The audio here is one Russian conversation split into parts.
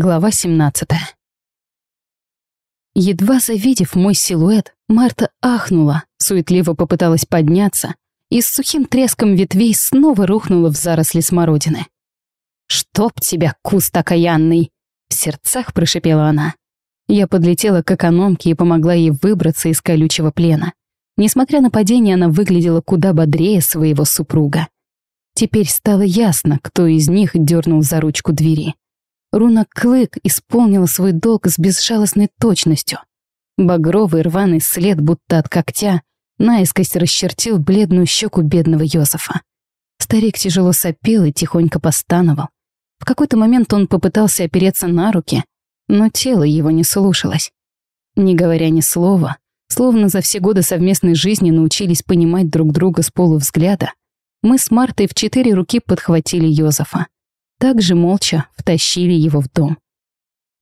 Глава 17. Едва завидев мой силуэт, Марта ахнула, суетливо попыталась подняться и с сухим треском ветвей снова рухнула в заросли смородины. «Чтоб тебя, куст окаянный!» — в сердцах прошипела она. Я подлетела к экономке и помогла ей выбраться из колючего плена. Несмотря на падение, она выглядела куда бодрее своего супруга. Теперь стало ясно, кто из них дернул за ручку двери. Руна Клык исполнила свой долг с безжалостной точностью. Багровый рваный след, будто от когтя, наискось расчертил бледную щеку бедного Йозефа. Старик тяжело сопел и тихонько постановал. В какой-то момент он попытался опереться на руки, но тело его не слушалось. Не говоря ни слова, словно за все годы совместной жизни научились понимать друг друга с полувзгляда, мы с Мартой в четыре руки подхватили Йозефа также молча втащили его в дом.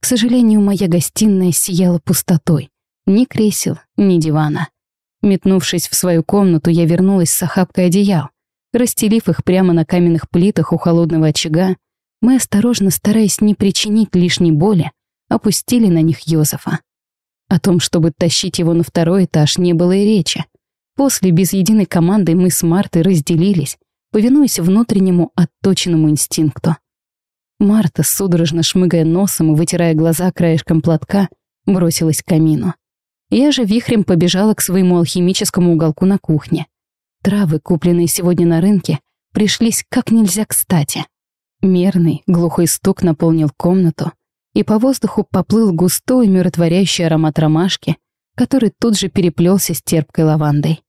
К сожалению, моя гостиная сияла пустотой. Ни кресел, ни дивана. Метнувшись в свою комнату, я вернулась с охапкой одеял. Расстелив их прямо на каменных плитах у холодного очага, мы осторожно, стараясь не причинить лишней боли, опустили на них Йозефа. О том, чтобы тащить его на второй этаж, не было и речи. После без единой команды мы с Мартой разделились, повинуясь внутреннему отточенному инстинкту. Марта, судорожно шмыгая носом и вытирая глаза краешком платка, бросилась к камину. Я же вихрем побежала к своему алхимическому уголку на кухне. Травы, купленные сегодня на рынке, пришлись как нельзя кстати. Мерный, глухой стук наполнил комнату, и по воздуху поплыл густой умиротворяющий аромат ромашки, который тут же переплелся с терпкой лавандой.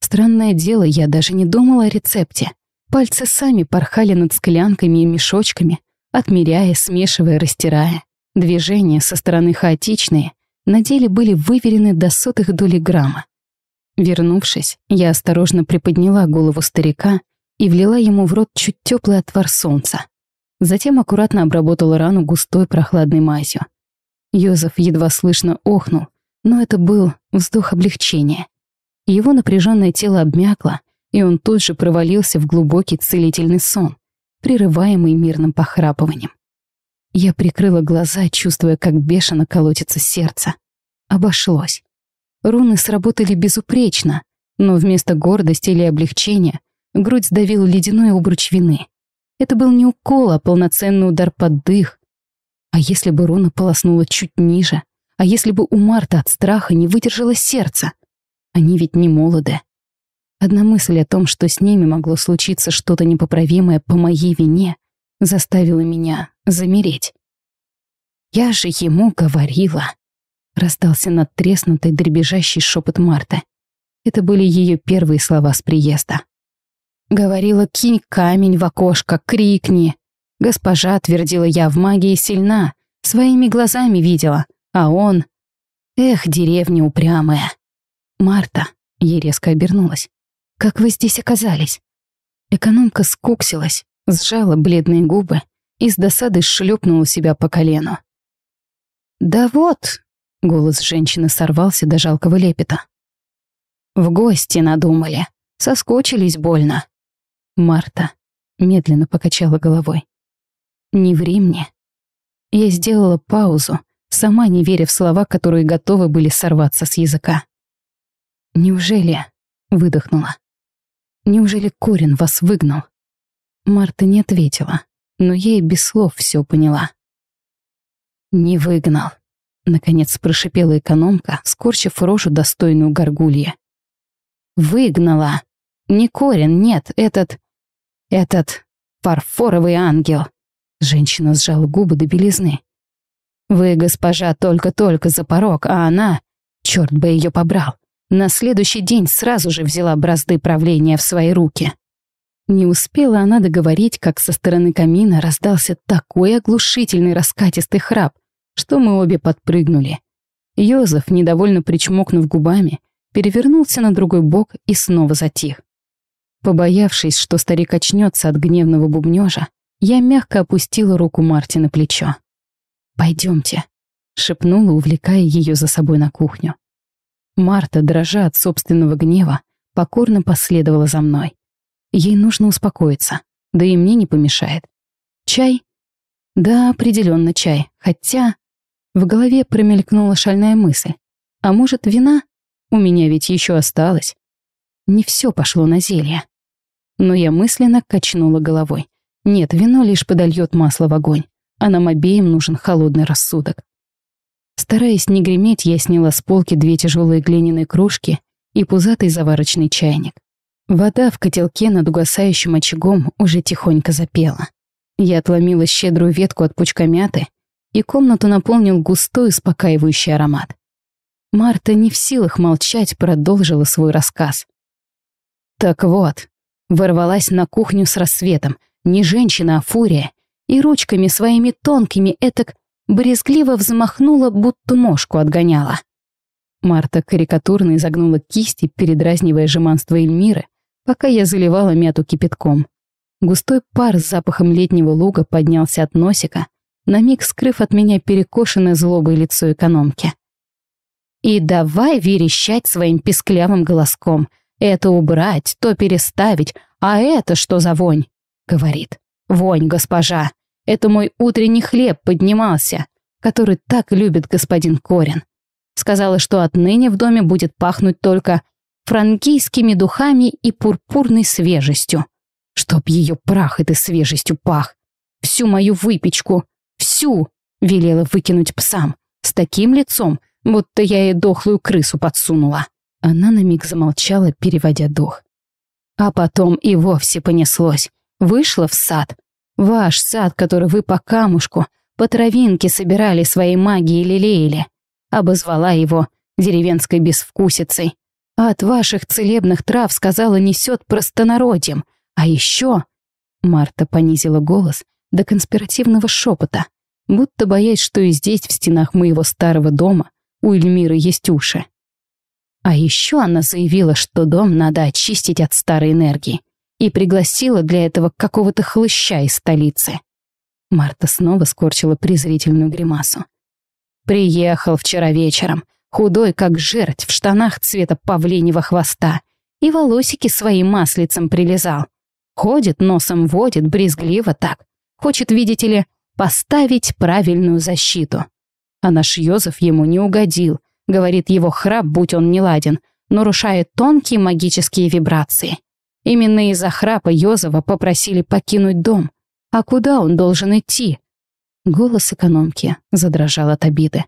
Странное дело, я даже не думала о рецепте. Пальцы сами порхали над склянками и мешочками, отмеряя, смешивая, растирая. Движения со стороны хаотичные, на деле были выверены до сотых доли грамма. Вернувшись, я осторожно приподняла голову старика и влила ему в рот чуть теплый отвар солнца. Затем аккуратно обработала рану густой прохладной мазью. Йозеф едва слышно охнул, но это был вздох облегчения. Его напряженное тело обмякло, и он тут же провалился в глубокий целительный сон прерываемый мирным похрапыванием. Я прикрыла глаза, чувствуя, как бешено колотится сердце. Обошлось. Руны сработали безупречно, но вместо гордости или облегчения грудь сдавил ледяной обруч вины. Это был не укол, а полноценный удар под дых. А если бы руна полоснула чуть ниже? А если бы у Марта от страха не выдержало сердце? Они ведь не молоды. Одна мысль о том, что с ними могло случиться что-то непоправимое по моей вине, заставила меня замереть. «Я же ему говорила!» Раздался надтреснутый дребезжащий шепот Марты. Это были ее первые слова с приезда. Говорила, кинь камень в окошко, крикни. Госпожа, твердила я, в магии сильна, своими глазами видела, а он... Эх, деревня упрямая. Марта, ей резко обернулась. Как вы здесь оказались?» Экономка скуксилась, сжала бледные губы и с досадой шлепнула себя по колену. «Да вот!» — голос женщины сорвался до жалкого лепета. «В гости надумали. Соскочились больно». Марта медленно покачала головой. «Не ври мне». Я сделала паузу, сама не веря в слова, которые готовы были сорваться с языка. «Неужели?» — выдохнула. Неужели Корин вас выгнал?» Марта не ответила, но и без слов все поняла. «Не выгнал», — наконец прошипела экономка, скорчив рожу достойную горгулья. «Выгнала! Не Корин, нет, этот... этот... фарфоровый ангел!» Женщина сжала губы до белизны. «Вы, госпожа, только-только за порог, а она... Черт бы ее побрал! На следующий день сразу же взяла бразды правления в свои руки. Не успела она договорить, как со стороны камина раздался такой оглушительный раскатистый храп, что мы обе подпрыгнули. Йозеф, недовольно причмокнув губами, перевернулся на другой бок и снова затих. Побоявшись, что старик очнется от гневного бубнежа, я мягко опустила руку Марти на плечо. «Пойдемте», — шепнула, увлекая ее за собой на кухню. Марта, дрожа от собственного гнева, покорно последовала за мной. Ей нужно успокоиться, да и мне не помешает. Чай? Да, определенно чай. Хотя... В голове промелькнула шальная мысль. А может, вина? У меня ведь еще осталось. Не все пошло на зелье. Но я мысленно качнула головой. Нет, вино лишь подольет масло в огонь, а нам обеим нужен холодный рассудок. Стараясь не греметь, я сняла с полки две тяжелые глиняные кружки и пузатый заварочный чайник. Вода в котелке над угасающим очагом уже тихонько запела. Я отломила щедрую ветку от пучка мяты, и комнату наполнил густой успокаивающий аромат. Марта не в силах молчать, продолжила свой рассказ. Так вот, ворвалась на кухню с рассветом, не женщина, а фурия, и ручками своими тонкими этак брезгливо взмахнула, будто мошку отгоняла. Марта карикатурно изогнула кисти, передразнивая жеманство Эльмиры, пока я заливала мяту кипятком. Густой пар с запахом летнего луга поднялся от носика, на миг скрыв от меня перекошенное злобой лицо экономки. «И давай верещать своим писклявым голоском. Это убрать, то переставить, а это что за вонь?» — говорит. «Вонь, госпожа. Это мой утренний хлеб поднимался, который так любит господин Корин. Сказала, что отныне в доме будет пахнуть только франкийскими духами и пурпурной свежестью. Чтоб ее прах этой свежестью пах. Всю мою выпечку, всю, велела выкинуть псам. С таким лицом, будто я ей дохлую крысу подсунула. Она на миг замолчала, переводя дух. А потом и вовсе понеслось. Вышла в сад. Ваш сад, который вы по камушку, по травинке собирали своей магией лелеяли. Обозвала его деревенской безвкусицей. А от ваших целебных трав, сказала, несет простонародьем. А еще... Марта понизила голос до конспиративного шепота, будто боясь, что и здесь, в стенах моего старого дома, у Эльмиры есть уши. А еще она заявила, что дом надо очистить от старой энергии и пригласила для этого какого-то хлыща из столицы. Марта снова скорчила презрительную гримасу. Приехал вчера вечером, худой как жерть, в штанах цвета павлиньего хвоста, и волосики своим маслицем прилезал. Ходит, носом водит, брезгливо так. Хочет, видите ли, поставить правильную защиту. А наш Йозеф ему не угодил. Говорит, его храп, будь он неладен, нарушает тонкие магические вибрации. Именно из-за храпа Йозефа попросили покинуть дом. А куда он должен идти? Голос экономки задрожал от обиды.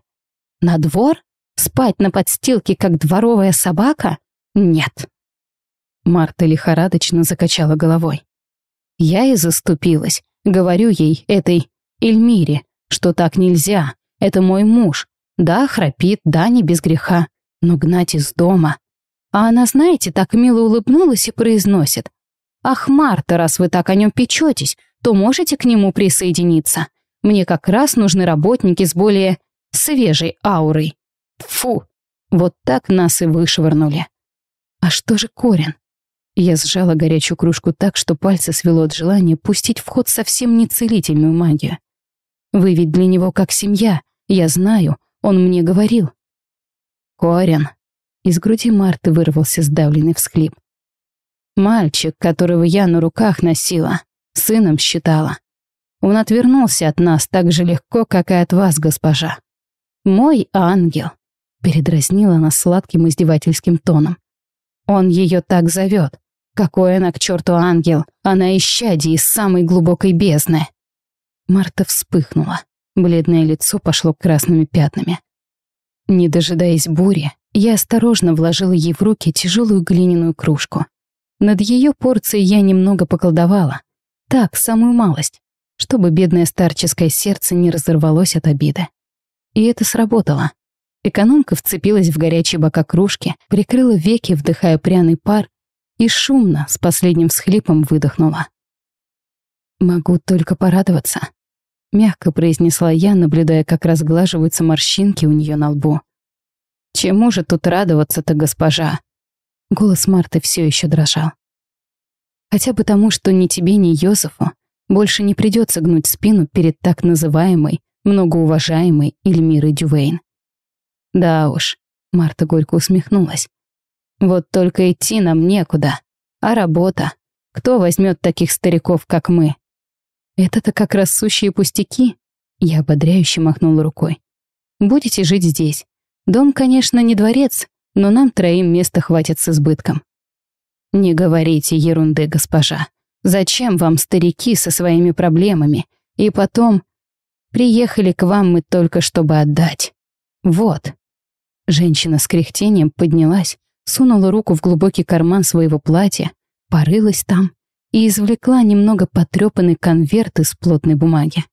На двор? Спать на подстилке, как дворовая собака? Нет. Марта лихорадочно закачала головой. Я и заступилась. Говорю ей, этой Эльмире, что так нельзя. Это мой муж. Да, храпит, да, не без греха. Но гнать из дома. А она, знаете, так мило улыбнулась и произносит. «Ах, Марта, раз вы так о нем печетесь, то можете к нему присоединиться. Мне как раз нужны работники с более свежей аурой». Фу, вот так нас и вышвырнули. А что же Корин? Я сжала горячую кружку так, что пальцы свело от желания пустить в ход совсем не целительную магию. Вы ведь для него как семья, я знаю, он мне говорил. Корин. Из груди Марты вырвался сдавленный всхлип. Мальчик, которого я на руках носила, сыном считала. Он отвернулся от нас так же легко, как и от вас, госпожа. Мой ангел, передразнила она сладким издевательским тоном. Он ее так зовет. Какой она к черту ангел? Она исчадие из самой глубокой бездны. Марта вспыхнула. Бледное лицо пошло красными пятнами. Не дожидаясь бури, я осторожно вложила ей в руки тяжелую глиняную кружку. Над ее порцией я немного поколдовала. Так, самую малость, чтобы бедное старческое сердце не разорвалось от обиды. И это сработало. Экономка вцепилась в горячие бока кружки, прикрыла веки, вдыхая пряный пар, и шумно, с последним всхлипом выдохнула. «Могу только порадоваться», — мягко произнесла я, наблюдая, как разглаживаются морщинки у нее на лбу. «Чему же тут радоваться-то, госпожа?» Голос Марты все еще дрожал. «Хотя бы тому, что ни тебе, ни Йозефу больше не придется гнуть спину перед так называемой, многоуважаемой Эльмирой Дювейн». «Да уж», — Марта горько усмехнулась. Вот только идти нам некуда. А работа? Кто возьмет таких стариков, как мы? Это-то как раз сущие пустяки, Я ободряюще махнула рукой. «Будете жить здесь. Дом, конечно, не дворец, но нам троим места хватит с избытком». «Не говорите ерунды, госпожа. Зачем вам старики со своими проблемами? И потом, приехали к вам мы только чтобы отдать. Вот». Женщина с кряхтением поднялась, сунула руку в глубокий карман своего платья, порылась там и извлекла немного потрепанный конверт из плотной бумаги.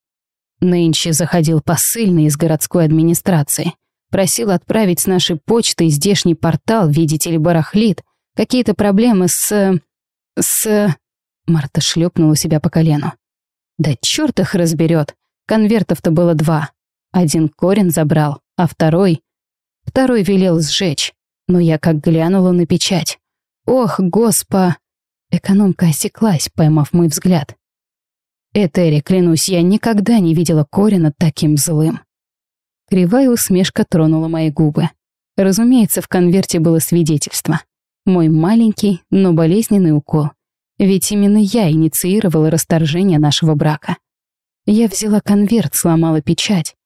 Нынче заходил посыльный из городской администрации. Просил отправить с нашей почты здешний портал, видите ли, барахлит. Какие-то проблемы с... с... Марта шлепнула себя по колену. Да черт их разберет. Конвертов-то было два. Один корень забрал, а второй... Второй велел сжечь. Но я как глянула на печать. Ох, госпо... Экономка осеклась, поймав мой взгляд. Этери, клянусь, я никогда не видела Корина таким злым. Кривая усмешка тронула мои губы. Разумеется, в конверте было свидетельство. Мой маленький, но болезненный укол. Ведь именно я инициировала расторжение нашего брака. Я взяла конверт, сломала печать.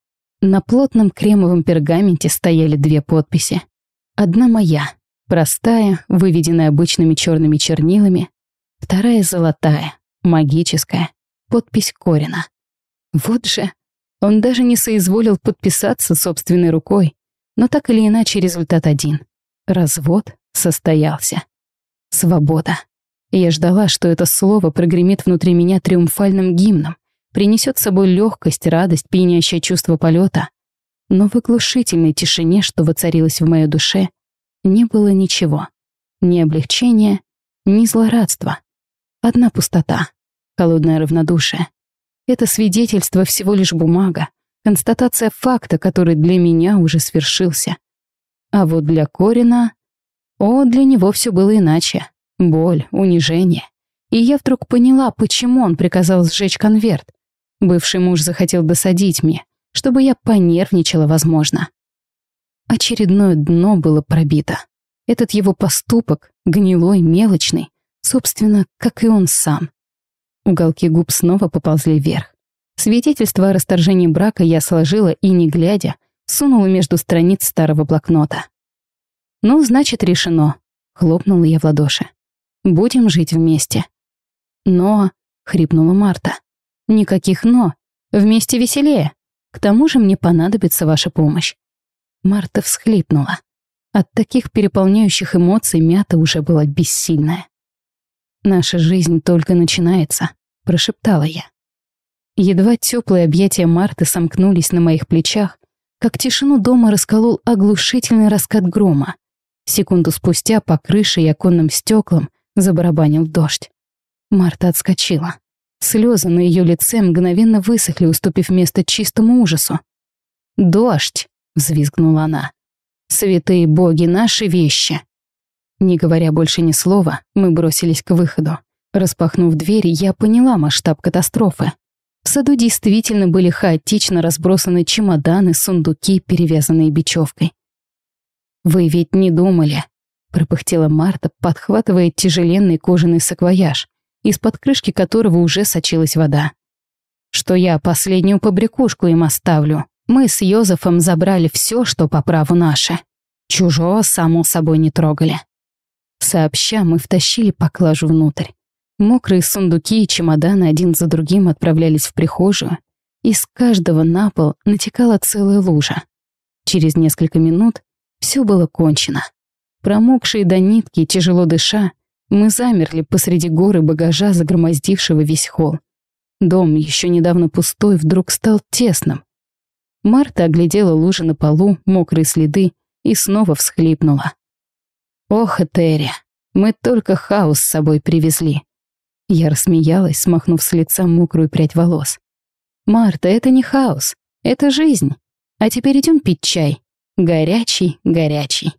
На плотном кремовом пергаменте стояли две подписи. Одна моя, простая, выведенная обычными черными чернилами. Вторая золотая, магическая, подпись Корина. Вот же, он даже не соизволил подписаться собственной рукой, но так или иначе результат один. Развод состоялся. Свобода. Я ждала, что это слово прогремит внутри меня триумфальным гимном, принесет с собой легкость, радость, пьянящее чувство полета. Но в оглушительной тишине, что воцарилась в моей душе, не было ничего. Ни облегчения, ни злорадства. Одна пустота холодное равнодушие. Это свидетельство всего лишь бумага, констатация факта, который для меня уже свершился. А вот для Корина... О, для него все было иначе. Боль, унижение. И я вдруг поняла, почему он приказал сжечь конверт. Бывший муж захотел досадить мне, чтобы я понервничала, возможно. Очередное дно было пробито. Этот его поступок, гнилой, мелочный, собственно, как и он сам. Уголки губ снова поползли вверх. Свидетельство о расторжении брака я сложила и, не глядя, сунула между страниц старого блокнота. «Ну, значит, решено», — хлопнула я в ладоши. «Будем жить вместе». «Но», — хрипнула Марта, — «никаких «но». Вместе веселее. К тому же мне понадобится ваша помощь». Марта всхлипнула. От таких переполняющих эмоций мята уже была бессильная. Наша жизнь только начинается прошептала я. Едва теплые объятия Марты сомкнулись на моих плечах, как тишину дома расколол оглушительный раскат грома. Секунду спустя по крыше и оконным стеклам забарабанил дождь. Марта отскочила. Слезы на ее лице мгновенно высохли, уступив место чистому ужасу. «Дождь!» — взвизгнула она. «Святые боги, наши вещи!» Не говоря больше ни слова, мы бросились к выходу. Распахнув дверь, я поняла масштаб катастрофы. В саду действительно были хаотично разбросаны чемоданы, сундуки, перевязанные бечевкой. «Вы ведь не думали», — пропыхтела Марта, подхватывая тяжеленный кожаный саквояж, из-под крышки которого уже сочилась вода. «Что я последнюю побрякушку им оставлю. Мы с Йозефом забрали все, что по праву наше. Чужого, само собой, не трогали». Сообща, мы втащили поклажу внутрь. Мокрые сундуки и чемоданы один за другим отправлялись в прихожую. Из каждого на пол натекала целая лужа. Через несколько минут все было кончено. Промокшие до нитки, тяжело дыша, мы замерли посреди горы багажа, загромоздившего весь холл. Дом, еще недавно пустой, вдруг стал тесным. Марта оглядела лужи на полу, мокрые следы, и снова всхлипнула. «Ох, Этери, мы только хаос с собой привезли. Я рассмеялась, смахнув с лица мокрую прядь волос. «Марта, это не хаос, это жизнь. А теперь идем пить чай. Горячий, горячий».